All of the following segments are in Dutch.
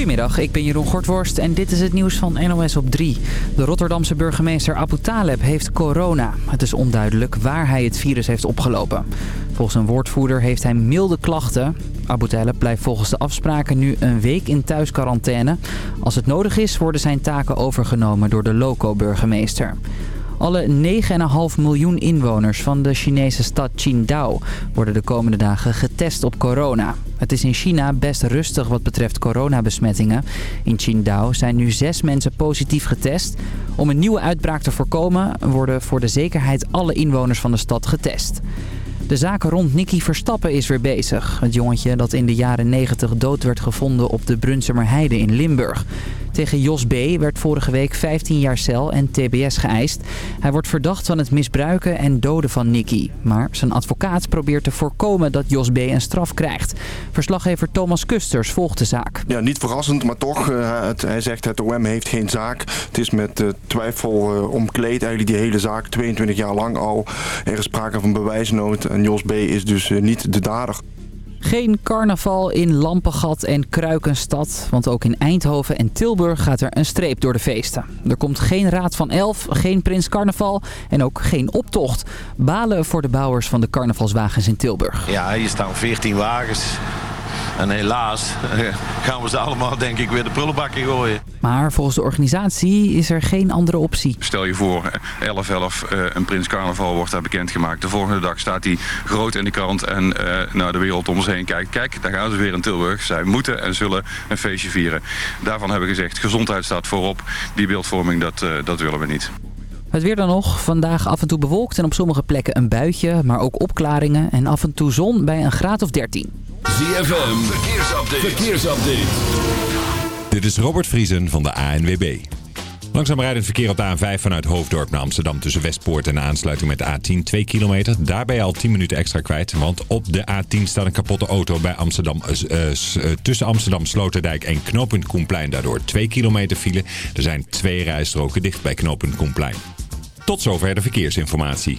Goedemiddag, ik ben Jeroen Gortworst en dit is het nieuws van NOS op 3. De Rotterdamse burgemeester Abu Taleb heeft corona. Het is onduidelijk waar hij het virus heeft opgelopen. Volgens een woordvoerder heeft hij milde klachten. Abu Taleb blijft volgens de afspraken nu een week in thuisquarantaine. Als het nodig is worden zijn taken overgenomen door de loco-burgemeester. Alle 9,5 miljoen inwoners van de Chinese stad Qingdao worden de komende dagen getest op corona. Het is in China best rustig wat betreft coronabesmettingen. In Qingdao zijn nu zes mensen positief getest. Om een nieuwe uitbraak te voorkomen worden voor de zekerheid alle inwoners van de stad getest. De zaak rond Nicky Verstappen is weer bezig. Het jongetje dat in de jaren 90 dood werd gevonden op de Brunsumerheide in Limburg. Tegen Jos B. werd vorige week 15 jaar cel en tbs geëist. Hij wordt verdacht van het misbruiken en doden van Nicky. Maar zijn advocaat probeert te voorkomen dat Jos B. een straf krijgt. Verslaggever Thomas Kusters volgt de zaak. Ja, niet verrassend, maar toch. Het, hij zegt het OM heeft geen zaak. Het is met uh, twijfel uh, omkleed eigenlijk die hele zaak. 22 jaar lang al. Er is sprake van bewijsnood en Jos B. is dus niet de dader. Geen carnaval in Lampengat en Kruikenstad, want ook in Eindhoven en Tilburg gaat er een streep door de feesten. Er komt geen Raad van Elf, geen Prins Carnaval en ook geen optocht. Balen voor de bouwers van de carnavalswagens in Tilburg. Ja, hier staan 14 wagens. En helaas gaan we ze allemaal denk ik weer de prullenbak in gooien. Maar volgens de organisatie is er geen andere optie. Stel je voor, 11-11, een Prins Carnaval wordt daar bekendgemaakt. De volgende dag staat hij groot in de krant en uh, naar de wereld om ons heen kijkt. Kijk, daar gaan ze weer in Tilburg. Zij moeten en zullen een feestje vieren. Daarvan hebben we gezegd, gezondheid staat voorop. Die beeldvorming, dat, uh, dat willen we niet. Het weer dan nog. Vandaag af en toe bewolkt en op sommige plekken een buitje. Maar ook opklaringen en af en toe zon bij een graad of 13. ZFM, verkeersupdate. verkeersupdate. Dit is Robert Vriesen van de ANWB. Langzaam rijdend verkeer op de A5 vanuit Hoofddorp naar Amsterdam tussen Westpoort en de aansluiting met de A10 2 kilometer. Daarbij al 10 minuten extra kwijt, want op de A10 staat een kapotte auto bij Amsterdam, uh, uh, tussen Amsterdam Sloterdijk en knooppunt Koenplein. Daardoor 2 kilometer file. Er zijn twee rijstroken dicht bij knooppunt Koenplein. Tot zover de verkeersinformatie.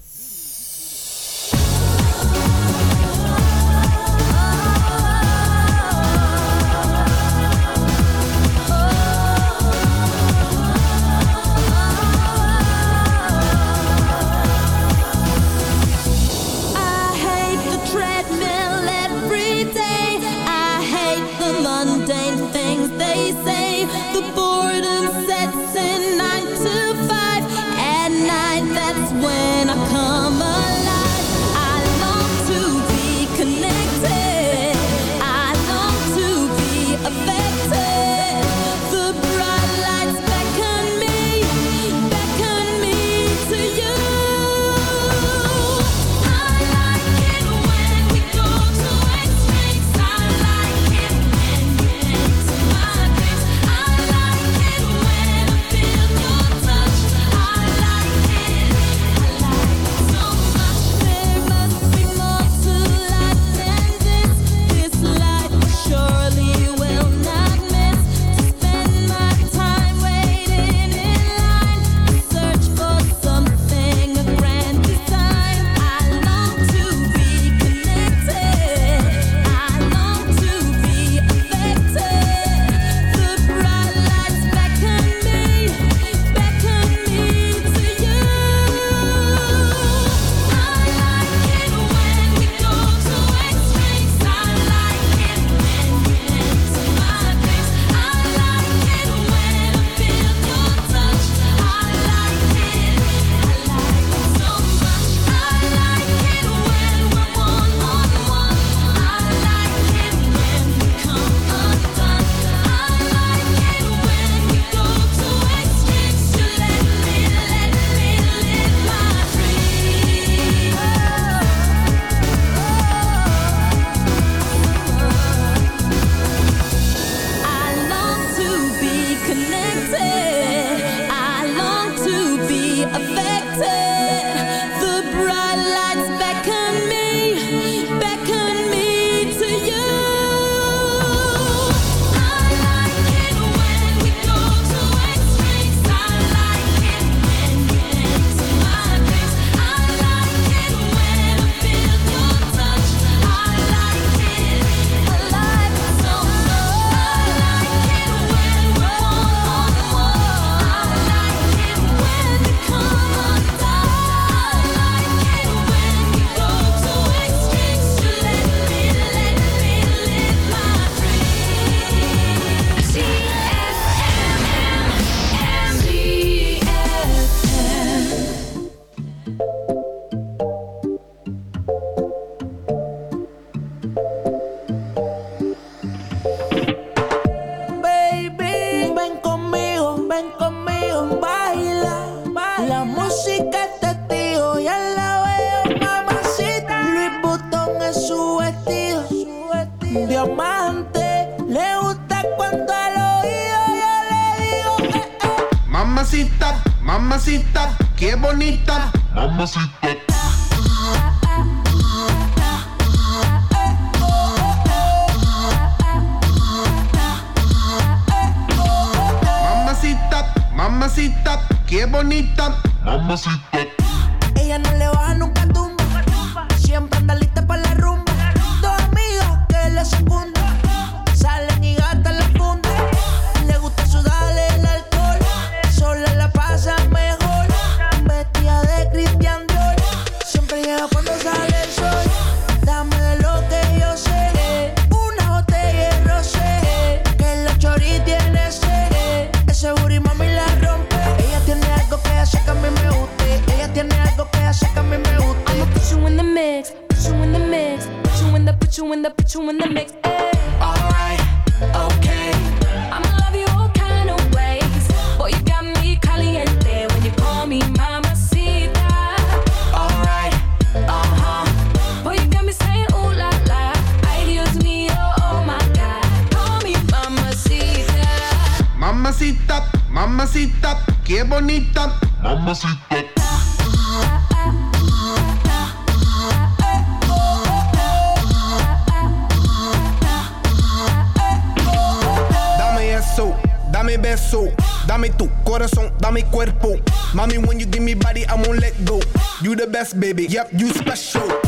Dame eso, dame beso, dame tu corazón, dame cuerpo. Mommy, when you give me body, I gon' let go. You the best, baby. Yep, you special.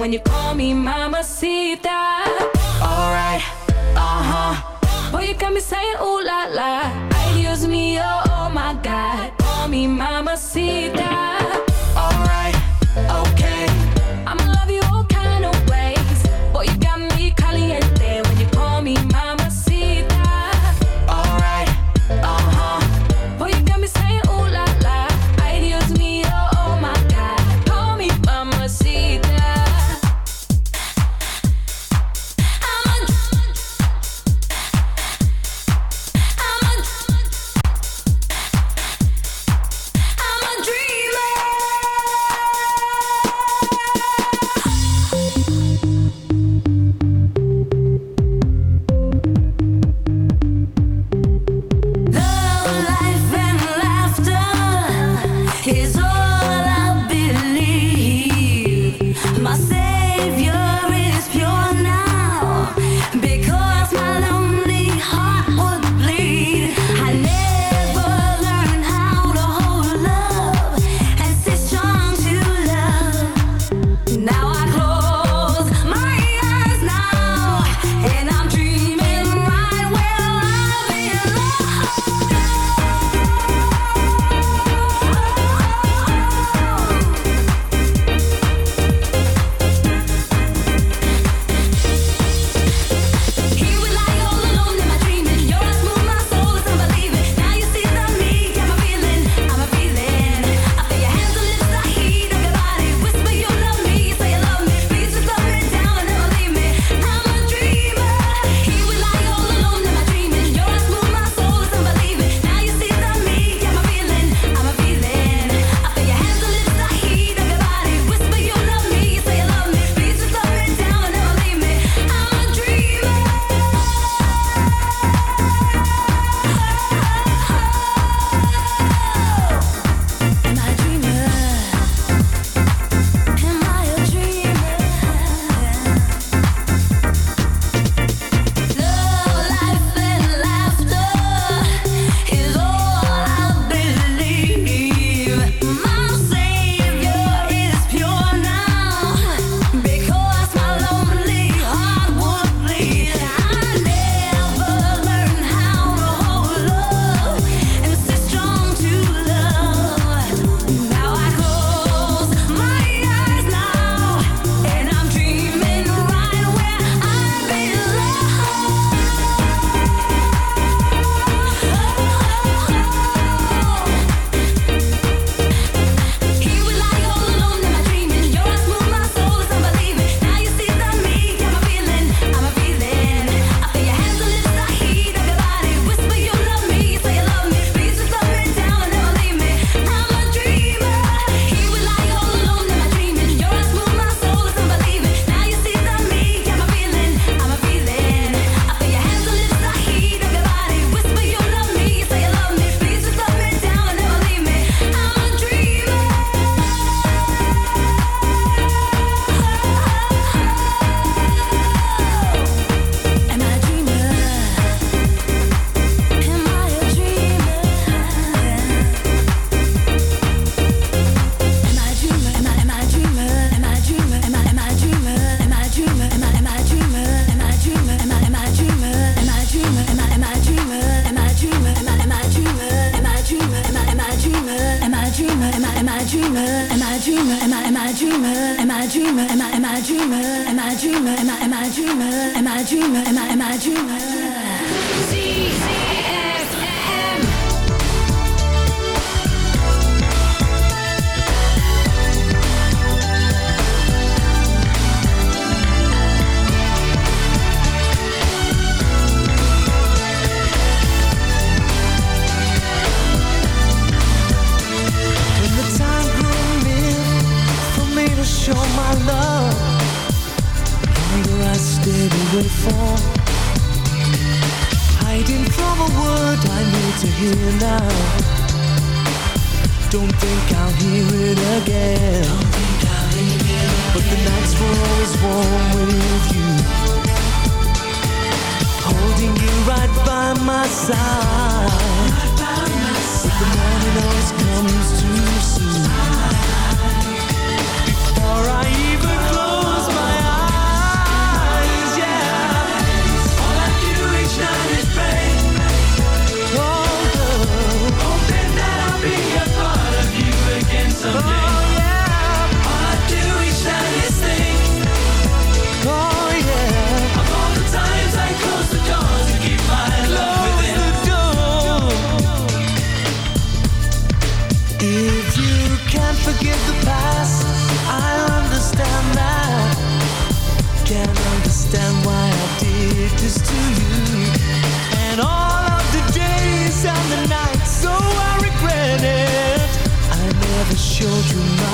when you call me mamacita. Alright, uh huh. Boy, you got me saying ooh la la. Ay, Dios mío, oh, oh my God. Call me mamacita.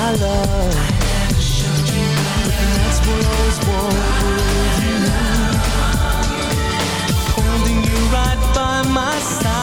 I never showed you love. That's what I. Holding you right by my side.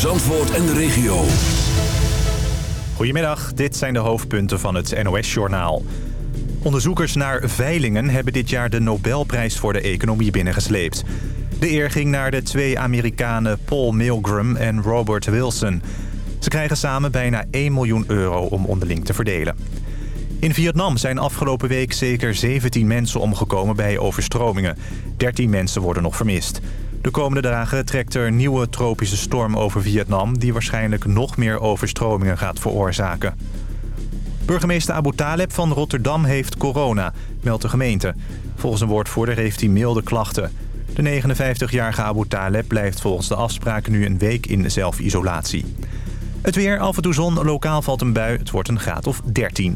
Zandvoort en de regio. Goedemiddag, dit zijn de hoofdpunten van het NOS-journaal. Onderzoekers naar veilingen hebben dit jaar de Nobelprijs voor de economie binnengesleept. De eer ging naar de twee Amerikanen Paul Milgram en Robert Wilson. Ze krijgen samen bijna 1 miljoen euro om onderling te verdelen. In Vietnam zijn afgelopen week zeker 17 mensen omgekomen bij overstromingen. 13 mensen worden nog vermist. De komende dagen trekt er een nieuwe tropische storm over Vietnam... die waarschijnlijk nog meer overstromingen gaat veroorzaken. Burgemeester Abu Taleb van Rotterdam heeft corona, meldt de gemeente. Volgens een woordvoerder heeft hij milde klachten. De 59-jarige Abu Taleb blijft volgens de afspraak nu een week in zelfisolatie. Het weer, af en toe zon, lokaal valt een bui. Het wordt een graad of 13.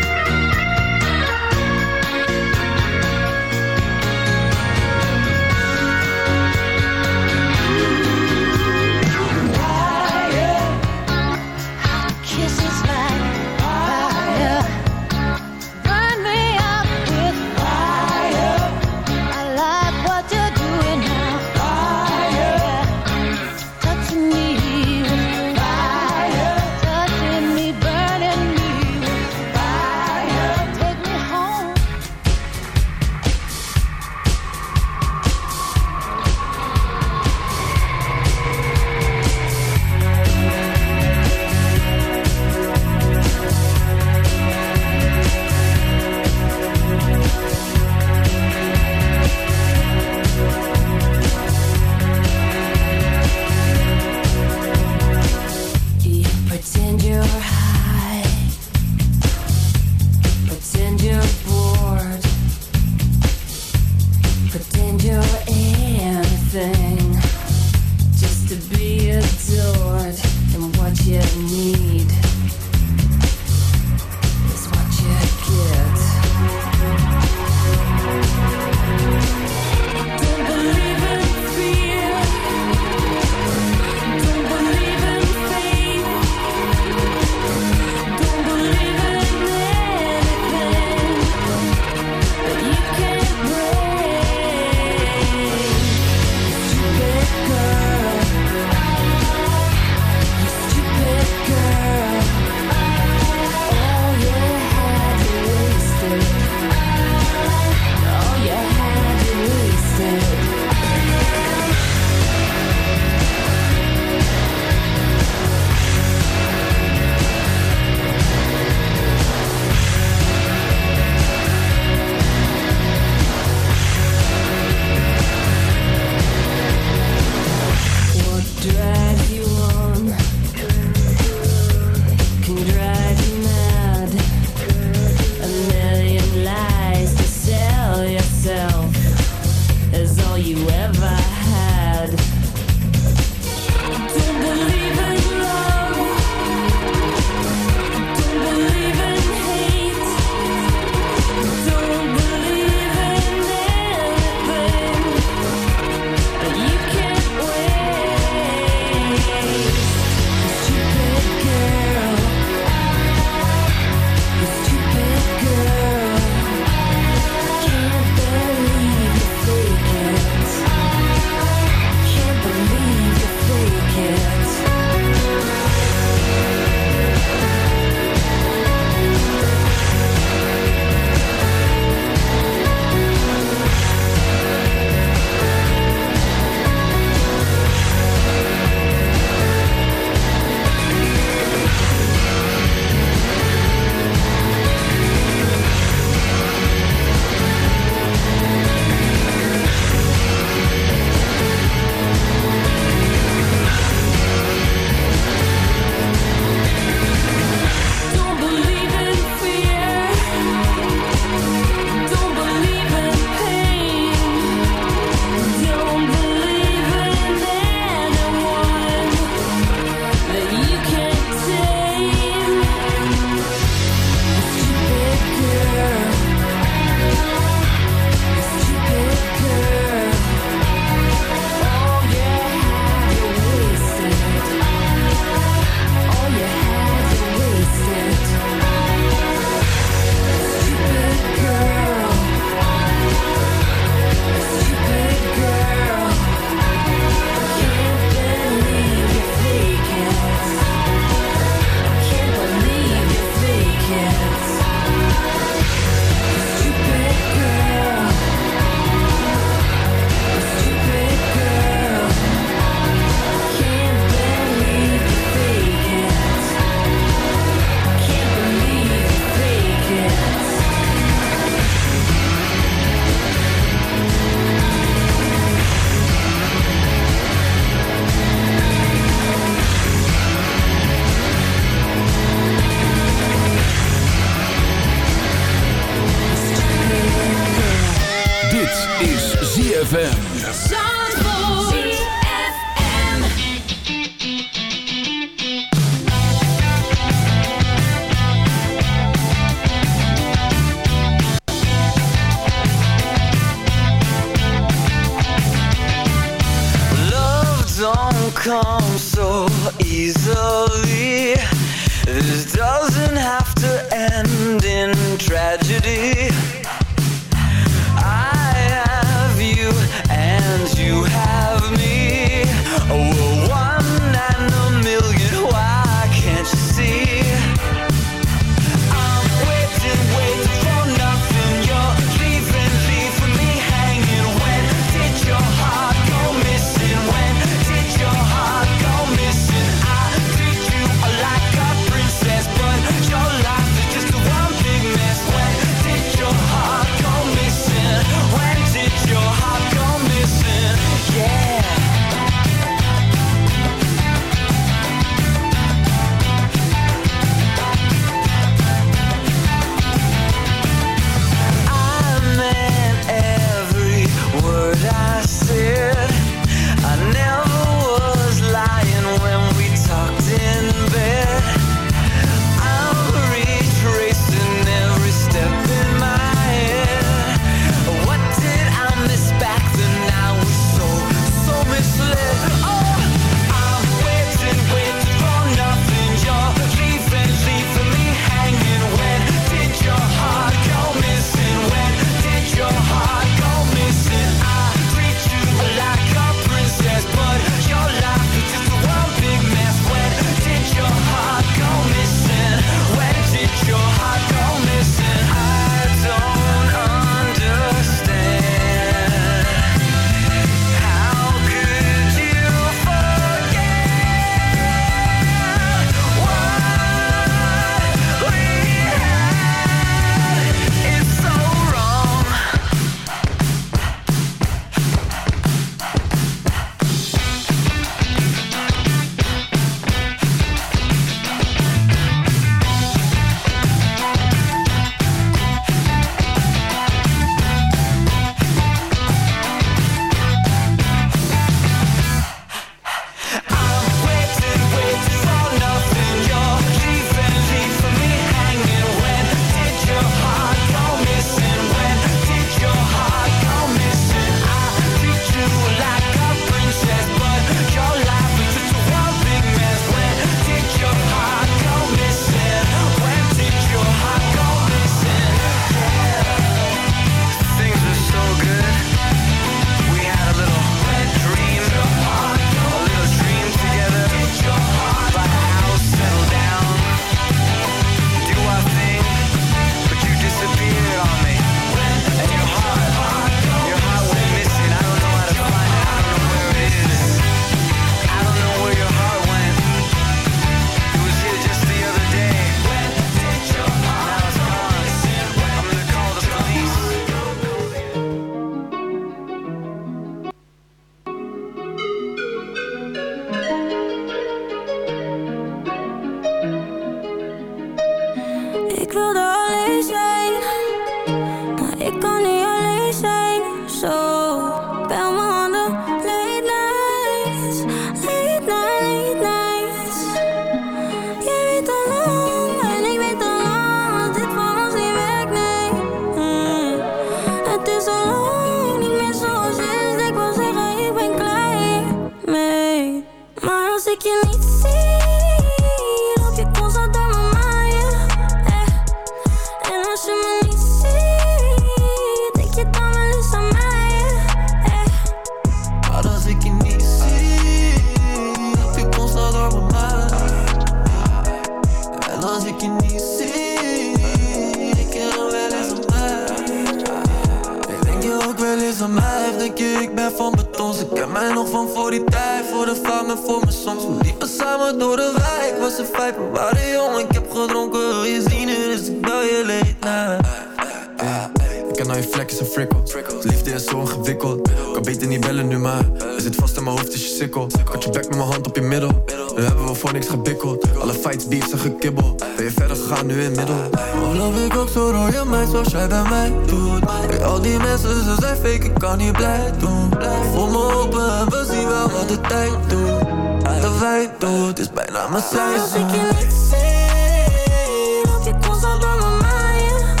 Wel wat de tijd doet De wij doet, is bijna mijn Als ik je seizoen niet zie, loop je constant door mijn mind.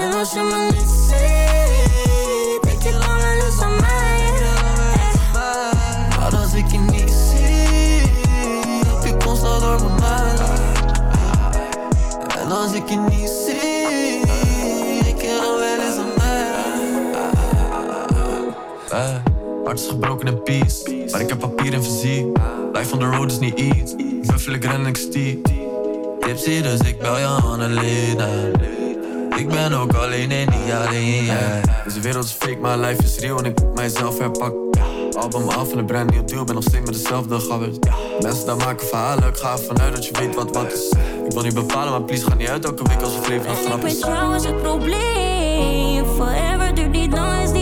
En als je me niet ziet, denk je lang alles aan mij. Maar als ik je niet zie, loop je constant door mijn mind En als ik je niet gebroken in peace Maar ik heb papier en fysiek. Life on the road is niet iets. Buffel, ik ren en ik stiek Tipsy, dus ik bel je Annalena Ik ben ook alleen en niet alleen, yeah. Deze wereld is fake, maar life is real en ik moet mijzelf herpakken. Album af en een brand nieuw deal, ben nog steeds met dezelfde gabbers. Mensen daar maken verhalen, ik ga ervan uit dat je weet wat wat is. Ik wil niet bepalen, maar please ga niet uit elke week als het leven nog grap is. jou is het probleem. Forever duurt niet lang, is niet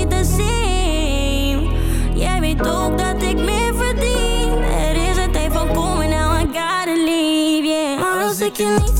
ik je niet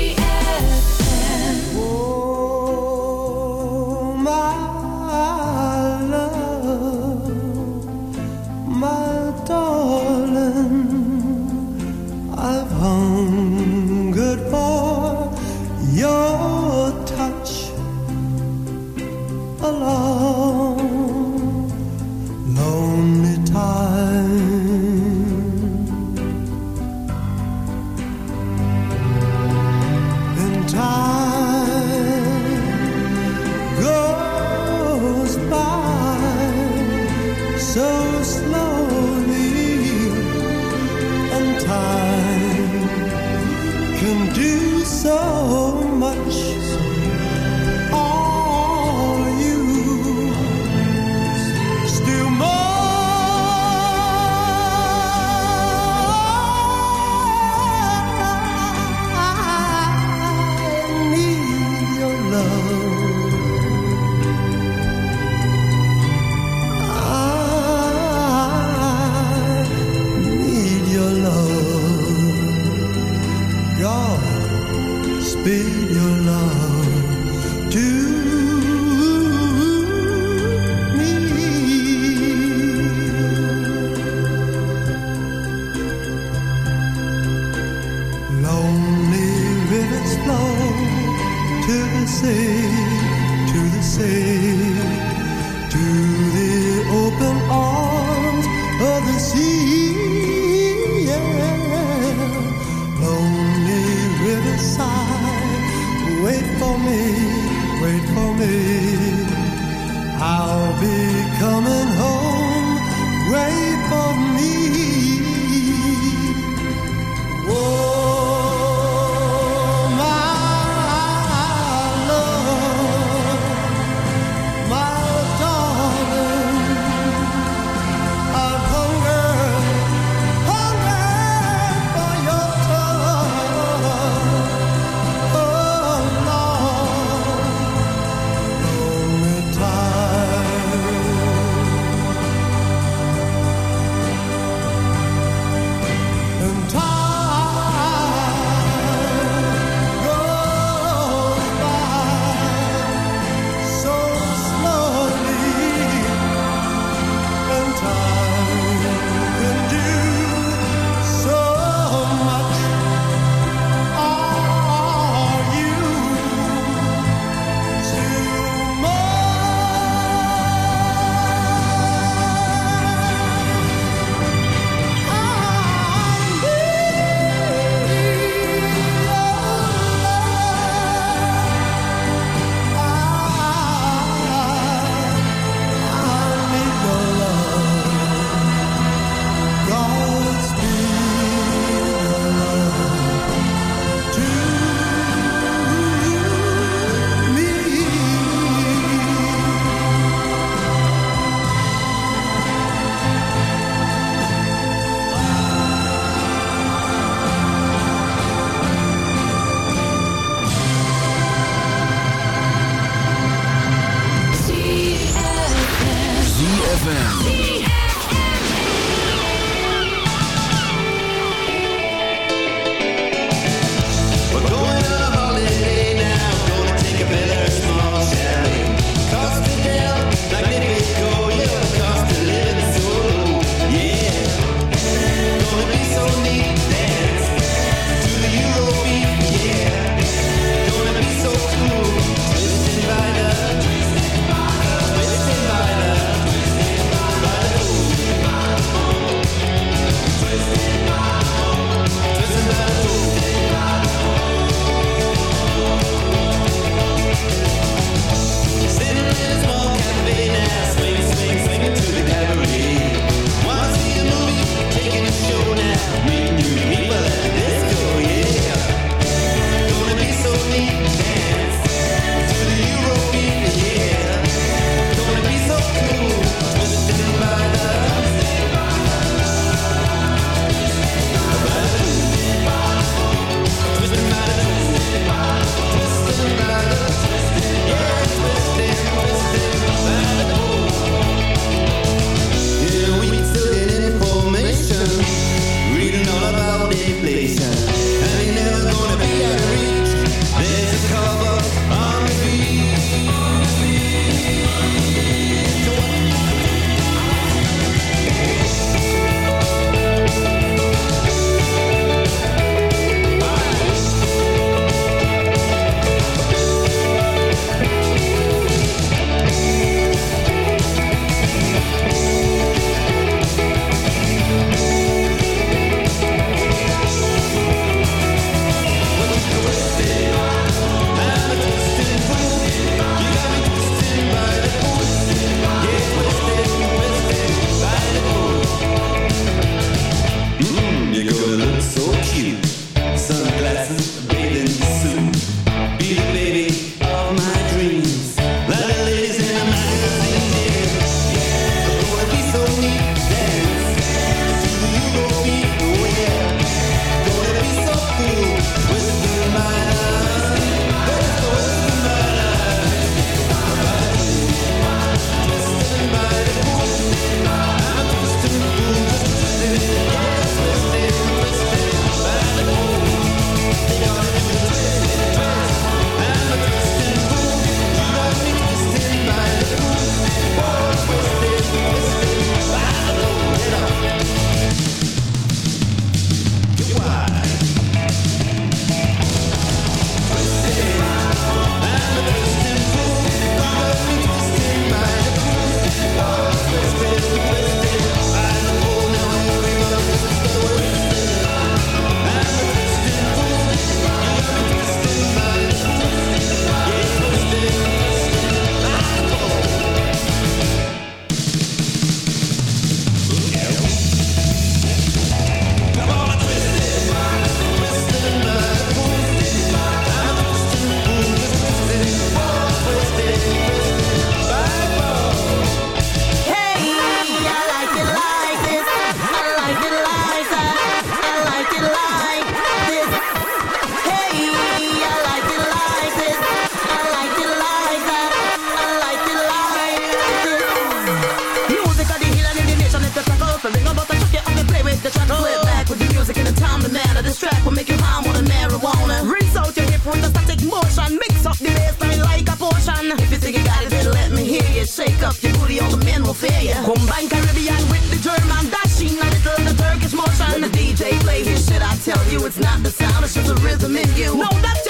Combine Caribbean with the German dashing, I return the Turkish motion. When the DJ plays, should I tell you it's not the sound, it's just the rhythm in you. No, that's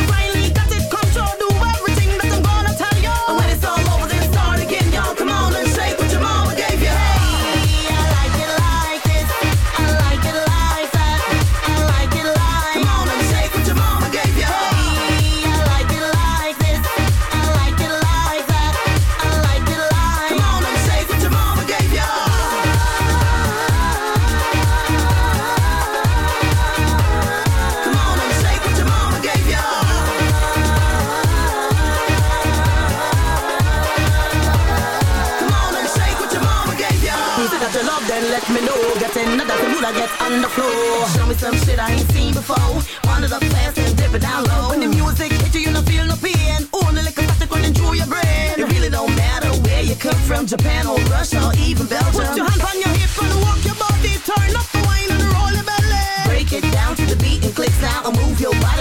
another I get on the floor. Show me some shit I ain't seen before. One of the fast and dip it down low. When the music hit you, you don't feel no pain. Only like a plastic running through your brain. It really don't matter where you come from, Japan or Russia or even Belgium. Put your hand on your hip and walk your body. Turn up the wine and roll your belly. Break it down to the beat and click sound and move your body